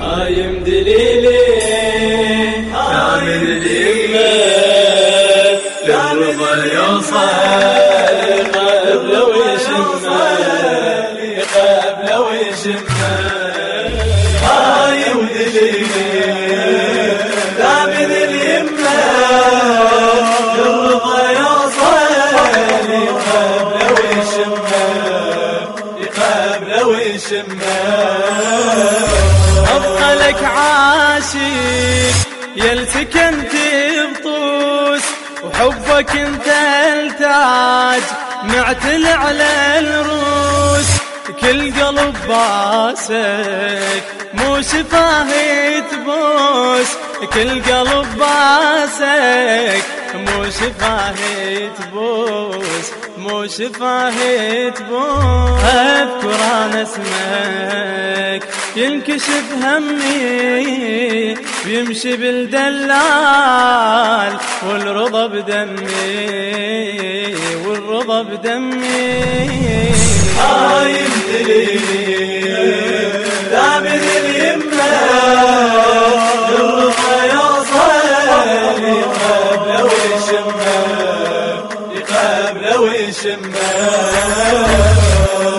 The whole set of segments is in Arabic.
هايم دليلي كامل اليمة للرضا يوصل لك عاشق يلسكنت بطوس وحبك انت التاج معتل على الروس كل قلب باسك. مو شفاه تبوس كل قلب باسك. مو شفاه تبوس مو شفاه تبوس أذكر أنا اسمك ينكشف همي بيمشي بالدلال والرضا بدمي والرضا بدمي. هايم دليلي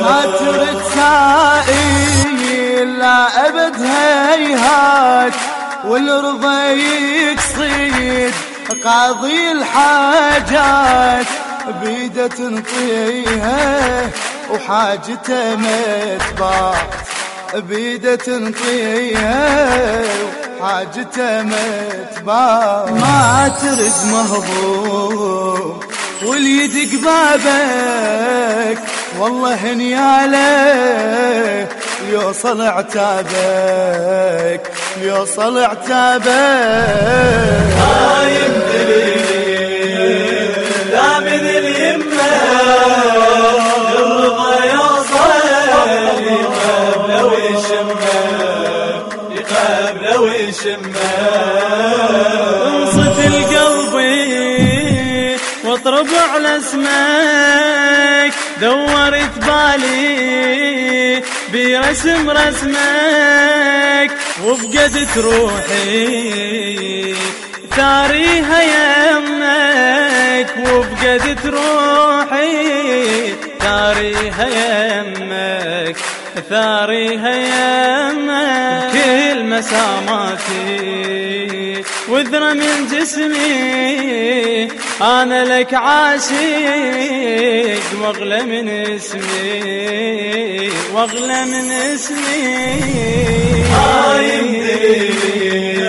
ما ترد سائل لا أبد هيهات والرضا يقصيد قاضي الحاجات. بيدة تنطيها وحاجته متبات بيدة تنطيها وحاجته متبات ما ترد مهضوم واليد قبابك والله هنياله يوصل عتابك يوصل عتابك دليلي لا من اليمة الرضا يوصل قبل ويشمه. واطرب على اسمك دورت بالي برسم رسمك. وبقدت روحي ثاريها يمك وبقدت روحي ثاريها يمك ثاريها يمك مساماتي وذرة من جسمي أنا لك عاشق واغلى من اسمي واغلى من اسمي. هايم دليلي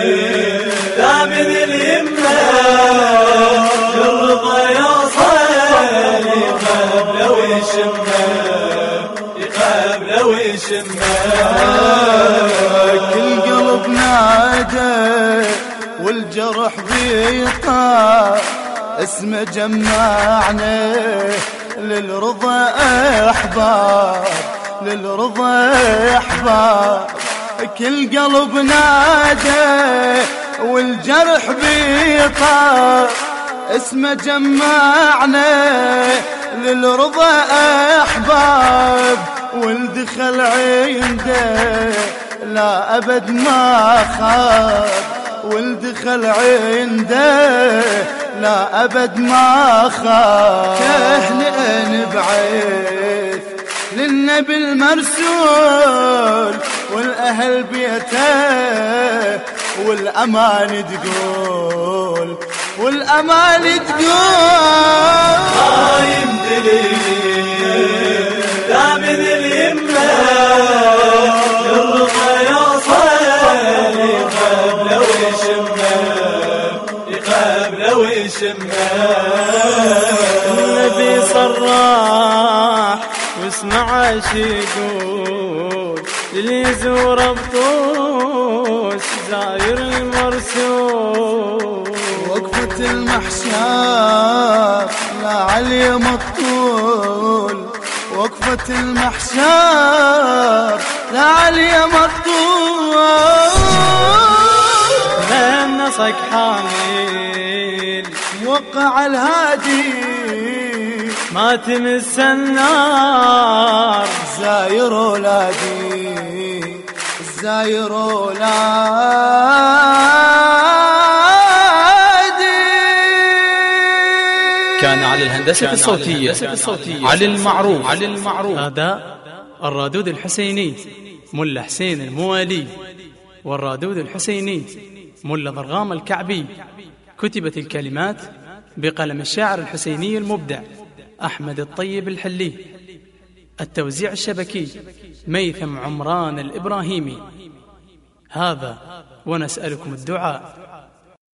لا من اليمة الرضا يوصل قبل ويشمه قبل ويشمه والجرح بيطار اسمه جمعنا للرضا أحباب للرضا أحباب. كل قلب نادى والجرح بيطار اسمه جمعنا للرضا أحباب. والدخل عنده لا أبد ما خاب. والدخل عنده لا أبد ما خاب كهن بعيث للنبي المرسول والأهل بيته والأمان تقول والأمان تقول. هايم دليلي النبي صراح واسمع إيش يقول اللي يزور بطوس زاير المرسول. وقفة المحشر لا علي الطول وقفة المحشر لا علي الطول من نصك حامل موقع الهادي ما تمس النار. زاير ولادي الزاير ولادي. كان على الهندسة الصوتية. علي المعروف. علي المعروف. هذا الرادود الحسيني ملا حسين الموالي. والرادود الحسيني ملا ضرغام الكعبي. كتبت الكلمات بقلم الشاعر الحسيني المبدع أحمد الطيب الحلي. التوزيع الشبكي ميثم عمران الإبراهيمي. هذا ونسألكم الدعاء.